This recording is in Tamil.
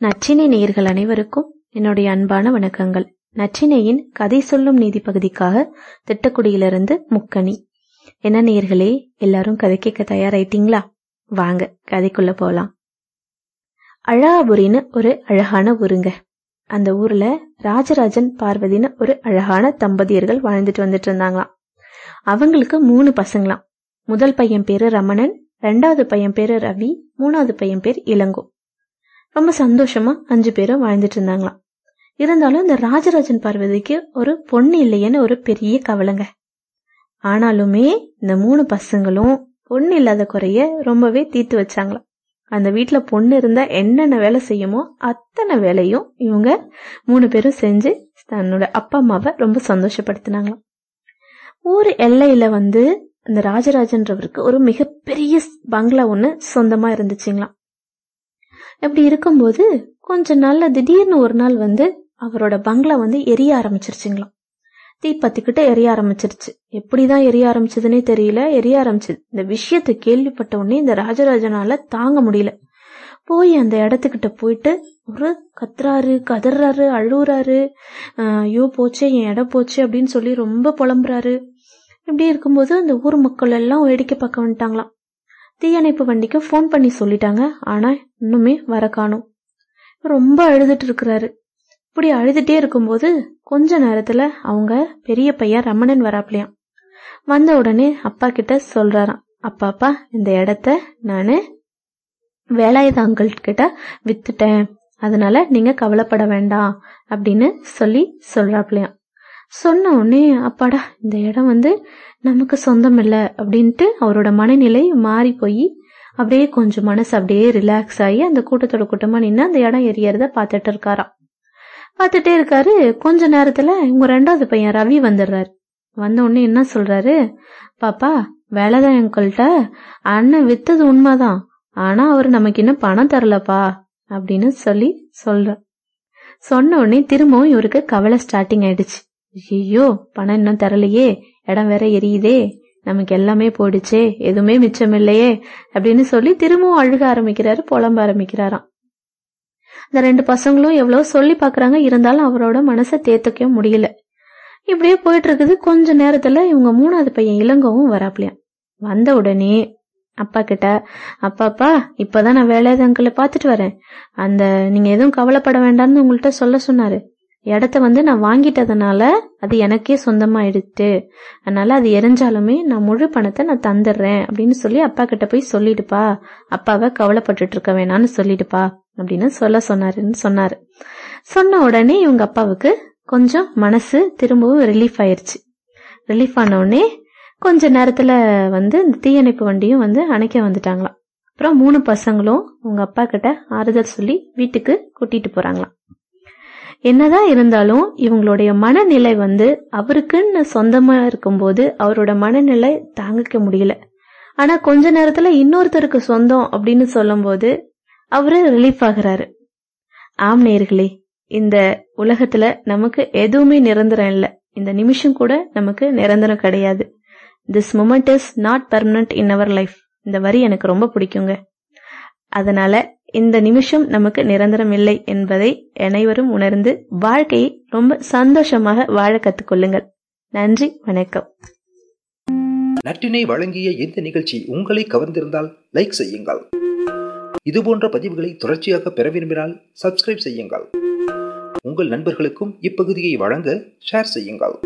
நச்சினை நேயர்கள் அனைவருக்கும் என்னுடைய அன்பான வணக்கங்கள். நச்சினையின் கதை சொல்லும் நீதி பகுதிக்காக திட்டக்குடியிலிருந்து முக்கணி என்ன நேயர்களே எல்லாரும் கதை கேட்க தயாராயிட்டீங்களா? வாங்க கதைக்குள்ள போலாம். அழகாபுரின்னு ஒரு அழகான ஊருங்க. அந்த ஊர்ல ராஜராஜன் பார்வதின்னு ஒரு அழகான தம்பதியர்கள் வாழ்ந்துட்டு வந்துட்டு இருந்தாங்களாம். அவங்களுக்கு மூணு பசங்களாம். முதல் பையன் பேரு ரமணன் ரெண்டாவது பையன் பேரு ரவி மூணாவது பையன் பேர் இளங்கோ. ரொம்ப சந்தோஷமா அஞ்சு பேரும் வாழ்ந்துட்டு இருந்தாங்களாம். இருந்தாலும் இந்த ராஜராஜன் பார்வதிக்கு ஒரு பொண்ணு இல்லையேன்னு ஒரு பெரிய கவலைங்க. ஆனாலுமே இந்த மூணு பசங்களும் பொண்ணு இல்லாத குறைய ரொம்பவே தீர்த்து வச்சாங்களாம். அந்த வீட்டுல பொண்ணு இருந்தா என்னென்ன வேலை செய்யுமோ அத்தனை வேலையும் இவங்க மூணு பேரும் செஞ்சு தன்னோட அப்பா அம்மாவை ரொம்ப சந்தோஷப்படுத்தினாங்களாம். ஊர் எல்லையில வந்து அந்த ராஜராஜன்றவருக்கு ஒரு மிகப்பெரிய பங்களா ஒண்ணு சொந்தமா இருந்துச்சுங்களாம். இப்படி இருக்கும்போது கொஞ்ச நாள்ல திடீர்னு ஒரு நாள் வந்து அவரோட பங்களா வந்து எரிய ஆரம்பிச்சிருச்சுங்களாம். தீ பத்திக்கிட்ட எரிய ஆரம்பிச்சிருச்சு. எப்படிதான் எரிய ஆரம்பிச்சதுன்னே தெரியல. எரிய ஆரம்பிச்சது இந்த விஷயத்தை கேள்விப்பட்ட உடனே இந்த ராஜராஜனால தாங்க முடியல. போய் அந்த இடத்துக்கிட்ட போயிட்டு ஒரு கத்துறாரு கதறாரு அழுகுறாரு. ஐயோ போச்சே என் இடம் போச்சு அப்படின்னு சொல்லி ரொம்ப புலம்புறாரு. இப்படி இருக்கும்போது அந்த ஊர் மக்கள் எல்லாம் வேடிக்கை பார்க்க வந்துட்டாங்களாம். தீயணைப்பு வண்டிக்கு ஃபோன் பண்ணி சொல்லிட்டாங்க. ஆனா இன்னுமே வர காணும். ரொம்ப அழுதுட்டு இருக்கிறாரு. இப்படி அழுதுட்டே இருக்கும்போது கொஞ்ச நேரத்துல அவங்க பெரிய பையன் ரமணன் வராப்லையாம். வந்த உடனே அப்பா கிட்ட சொல்றாராம். அப்பா அப்பா இந்த இடத்த நானு வேலாயுத அங்கிள் கிட்ட வித்துட்டேன். அதனால நீங்க கவலைப்பட வேண்டாம். அப்படின்னு சொல்லி சொல்றாப்லையாம். சொன்ன உடனே அப்பாடா இந்த இடம் வந்து நமக்கு சொந்தம் இல்லை அப்படின்ட்டு அவரோட மனநிலை மாறி போய் அப்படியே கொஞ்சம் மனசு அப்படியே ரிலாக்ஸ் ஆகி அந்த கூட்டத்தோட கூட்டமா நின்று அந்த இடம் எரியறத பார்த்துட்டு இருக்காராம். பார்த்துட்டே இருக்காரு. கொஞ்ச நேரத்துல இவங்க ரெண்டாவது பையன் ரவி வந்துடுறாரு வந்த உடனே என்ன சொல்றாரு? பாப்பா வேலைதான் எங்கள்கிட்ட அண்ணன் வித்தது உண்மைதான். ஆனா அவர் நமக்கு இன்னும் பணம் தரலப்பா அப்படின்னு சொல்லி சொல்ற. சொன்ன உடனே திரும்பவும் இவருக்கு கவலை ஸ்டார்டிங் ஆயிடுச்சு. ஐயோ பணம் இன்னும் தரலையே. இடம் வேற எரியுதே. நமக்கு எல்லாமே போயிடுச்சே. எதுவுமே மிச்சம் இல்லையே. அப்படின்னு சொல்லி திரும்பவும் அழுக ஆரம்பிக்கிறாரு புலம்ப ஆரம்பிக்கிறாராம். இந்த ரெண்டு பசங்களும் எவ்வளவு சொல்லி பாக்குறாங்க இருந்தாலும் அவரோட மனசை தேத்துக்க முடியல. இப்படியே போயிட்டு இருக்குது கொஞ்ச நேரத்துல இவங்க மூணாவது பையன் இளங்கவும் வராப்லையாம். வந்த உடனே அப்பா கிட்ட அப்பாப்பா இப்பதான் நான் வேலையதங்களை பாத்துட்டு வரேன். அந்த நீங்க எதுவும் கவலைப்பட வேண்டாம்னு உங்கள்கிட்ட சொல்ல சொன்னாரு. இடத்த வந்து நான் வாங்கிட்டதுனால அது எனக்கே சொந்தமாயிடுச்சு அதனால அது எரிஞ்சாலுமே நான் முழு பணத்தை நான் தந்துடுறேன் அப்படின்னு சொல்லி அப்பா கிட்ட போய் சொல்லிடுப்பா. அப்பாவை கவலைப்பட்டுட்டு இருக்க வேணாம்னு சொல்லிடுப்பா அப்படின்னு சொல்ல சொன்னாருன்னு சொன்னாரு. சொன்ன உடனே இவங்க அப்பாவுக்கு கொஞ்சம் மனசு திரும்பவும் ரிலீஃப் ஆயிருச்சு. ரிலீஃப் ஆன உடனே கொஞ்ச நேரத்துல வந்து இந்த தீயணைப்பு வண்டியும் வந்து அணைக்க வந்துட்டாங்களாம். அப்புறம் மூணு பசங்களும் உங்க அப்பா கிட்ட ஆறுதல் சொல்லி வீட்டுக்கு கூட்டிட்டு போறாங்களாம். என்னதான் இருந்தாலும் இவங்களுடைய மனநிலை வந்து அவருக்குன்னு சொந்தமா இருக்கும்போது அவரோட மனநிலை தாங்கிக்க முடியல. ஆனா கொஞ்ச நேரத்துல இன்னொருத்தருக்கு சொந்தம் அப்படின்னு சொல்லும் போது அவரு ரிலீஃப் ஆகுறாரு. ஆம் நேர்களே இந்த உலகத்துல நமக்கு எதுவுமே நிரந்தரம் இல்லை. இந்த நிமிஷம் கூட நமக்கு நிரந்தரம் கிடையாது. This moment is not permanent in our life இந்த வரி எனக்கு ரொம்ப பிடிக்குங்க. அதனால இந்த நிமிஷம் நமக்கு நிரந்தரம் இல்லை என்பதை அனைவரும் உணர்ந்து வாழ்க்கையை ரொம்ப சந்தோஷமாக வாழ கத்துக்கொள்ளுங்கள். நன்றி வணக்கம். நற்றினை வழங்கிய இந்த நிகழ்ச்சி உங்களை கவர்ந்திருந்தால் லைக் செய்யுங்கள். இதுபோன்ற பதிவுகளை தொடர்ச்சியாக பெற விரும்பினால் சப்ஸ்கிரைப் செய்யுங்கள். உங்கள் நண்பர்களுக்கும் இப்பகுதியை வழங்க ஷேர் செய்யுங்கள்.